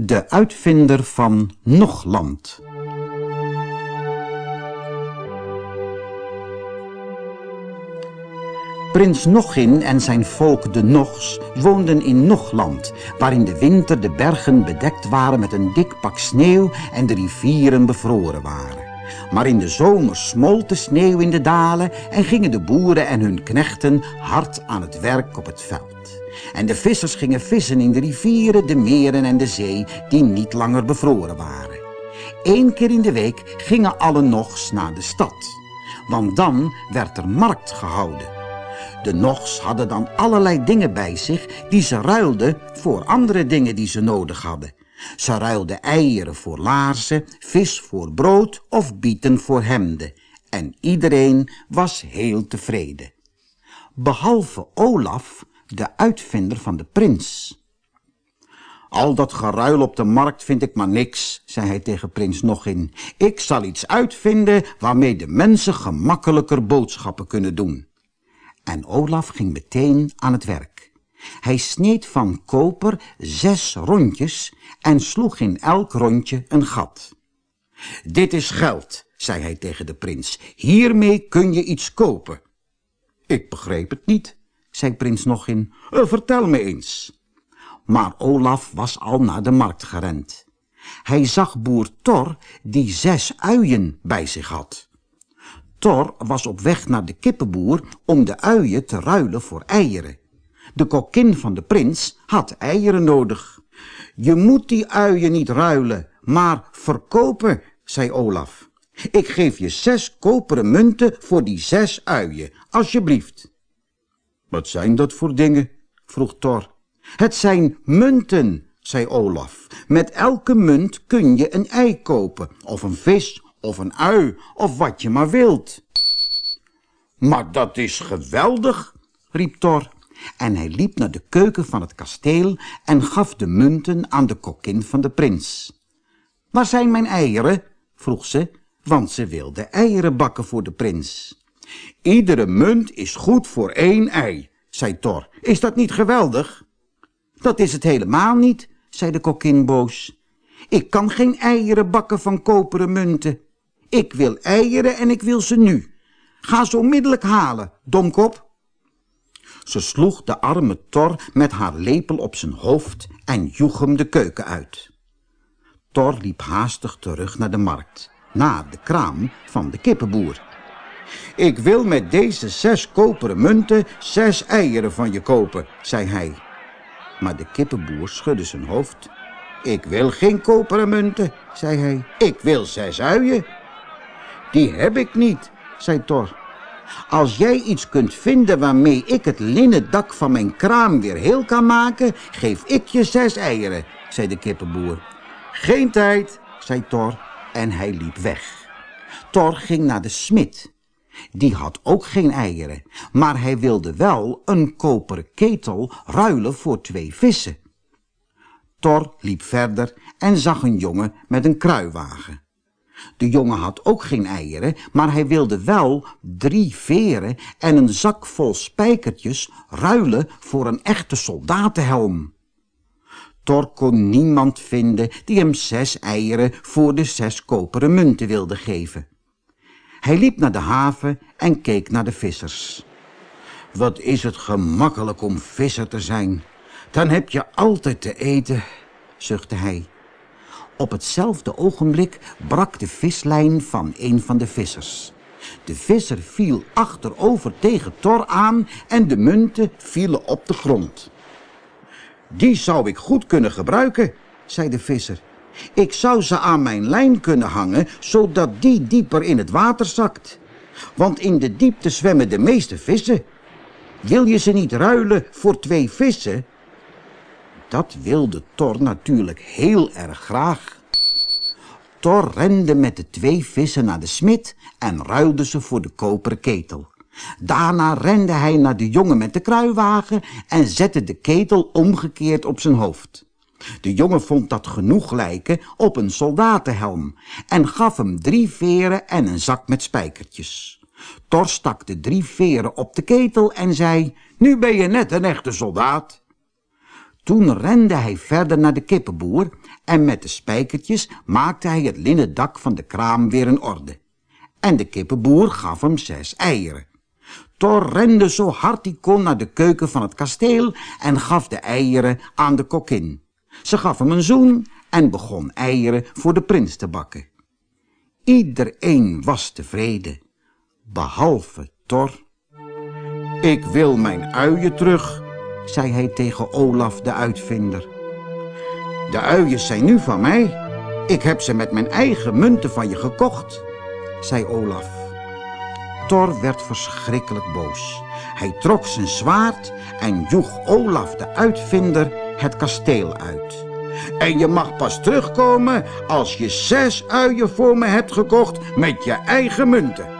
De uitvinder van Nogland. Prins Nogin en zijn volk de Nogs woonden in Nogland, waar in de winter de bergen bedekt waren met een dik pak sneeuw en de rivieren bevroren waren. Maar in de zomer smolt de sneeuw in de dalen en gingen de boeren en hun knechten hard aan het werk op het veld. En de vissers gingen vissen in de rivieren, de meren en de zee die niet langer bevroren waren. Eén keer in de week gingen alle Nogs naar de stad, want dan werd er markt gehouden. De Nogs hadden dan allerlei dingen bij zich die ze ruilden voor andere dingen die ze nodig hadden. Ze ruilden eieren voor laarzen, vis voor brood of bieten voor hemden. En iedereen was heel tevreden. Behalve Olaf, de uitvinder van de prins. Al dat geruil op de markt vind ik maar niks, zei hij tegen prins Nogin. Ik zal iets uitvinden waarmee de mensen gemakkelijker boodschappen kunnen doen. En Olaf ging meteen aan het werk. Hij sneed van koper zes rondjes en sloeg in elk rondje een gat. Dit is geld, zei hij tegen de prins. Hiermee kun je iets kopen. Ik begreep het niet, zei prins Nogin. Uh, vertel me eens. Maar Olaf was al naar de markt gerend. Hij zag boer Thor die zes uien bij zich had. Thor was op weg naar de kippenboer om de uien te ruilen voor eieren. De kokkin van de prins had eieren nodig. Je moet die uien niet ruilen, maar verkopen, zei Olaf. Ik geef je zes koperen munten voor die zes uien, alsjeblieft. Wat zijn dat voor dingen? vroeg Thor. Het zijn munten, zei Olaf. Met elke munt kun je een ei kopen, of een vis, of een ui, of wat je maar wilt. Maar dat is geweldig, riep Thor. En hij liep naar de keuken van het kasteel en gaf de munten aan de kokkin van de prins. Waar zijn mijn eieren? vroeg ze, want ze wilde eieren bakken voor de prins. Iedere munt is goed voor één ei, zei Thor. Is dat niet geweldig? Dat is het helemaal niet, zei de kokkin boos. Ik kan geen eieren bakken van koperen munten. Ik wil eieren en ik wil ze nu. Ga ze onmiddellijk halen, domkop. Ze sloeg de arme Thor met haar lepel op zijn hoofd en joeg hem de keuken uit. Thor liep haastig terug naar de markt, naar de kraam van de kippenboer. Ik wil met deze zes koperen munten zes eieren van je kopen, zei hij. Maar de kippenboer schudde zijn hoofd. Ik wil geen koperen munten, zei hij. Ik wil zes uien. Die heb ik niet, zei Thor. Als jij iets kunt vinden waarmee ik het linnen dak van mijn kraam weer heel kan maken, geef ik je zes eieren, zei de kippenboer. Geen tijd, zei Thor en hij liep weg. Thor ging naar de smid. Die had ook geen eieren, maar hij wilde wel een koperen ketel ruilen voor twee vissen. Thor liep verder en zag een jongen met een kruiwagen. De jongen had ook geen eieren, maar hij wilde wel drie veren en een zak vol spijkertjes ruilen voor een echte soldatenhelm. Thor kon niemand vinden die hem zes eieren voor de zes koperen munten wilde geven. Hij liep naar de haven en keek naar de vissers. Wat is het gemakkelijk om visser te zijn. Dan heb je altijd te eten, zuchtte hij. Op hetzelfde ogenblik brak de vislijn van een van de vissers. De visser viel achterover tegen Thor aan en de munten vielen op de grond. Die zou ik goed kunnen gebruiken, zei de visser. Ik zou ze aan mijn lijn kunnen hangen, zodat die dieper in het water zakt. Want in de diepte zwemmen de meeste vissen. Wil je ze niet ruilen voor twee vissen? Dat wilde Thor natuurlijk heel erg graag. Thor rende met de twee vissen naar de smid en ruilde ze voor de koperen ketel. Daarna rende hij naar de jongen met de kruiwagen en zette de ketel omgekeerd op zijn hoofd. De jongen vond dat genoeg lijken op een soldatenhelm en gaf hem drie veren en een zak met spijkertjes. Thor stak de drie veren op de ketel en zei, nu ben je net een echte soldaat. Toen rende hij verder naar de kippenboer en met de spijkertjes maakte hij het linnen dak van de kraam weer in orde. En de kippenboer gaf hem zes eieren. Thor rende zo hard hij kon naar de keuken van het kasteel en gaf de eieren aan de kokkin. Ze gaf hem een zoen en begon eieren voor de prins te bakken. Iedereen was tevreden, behalve Thor. Ik wil mijn uien terug, zei hij tegen Olaf de uitvinder. De uien zijn nu van mij. Ik heb ze met mijn eigen munten van je gekocht, zei Olaf. Thor werd verschrikkelijk boos. Hij trok zijn zwaard en joeg Olaf de uitvinder het kasteel uit. En je mag pas terugkomen als je zes uien voor me hebt gekocht met je eigen munten.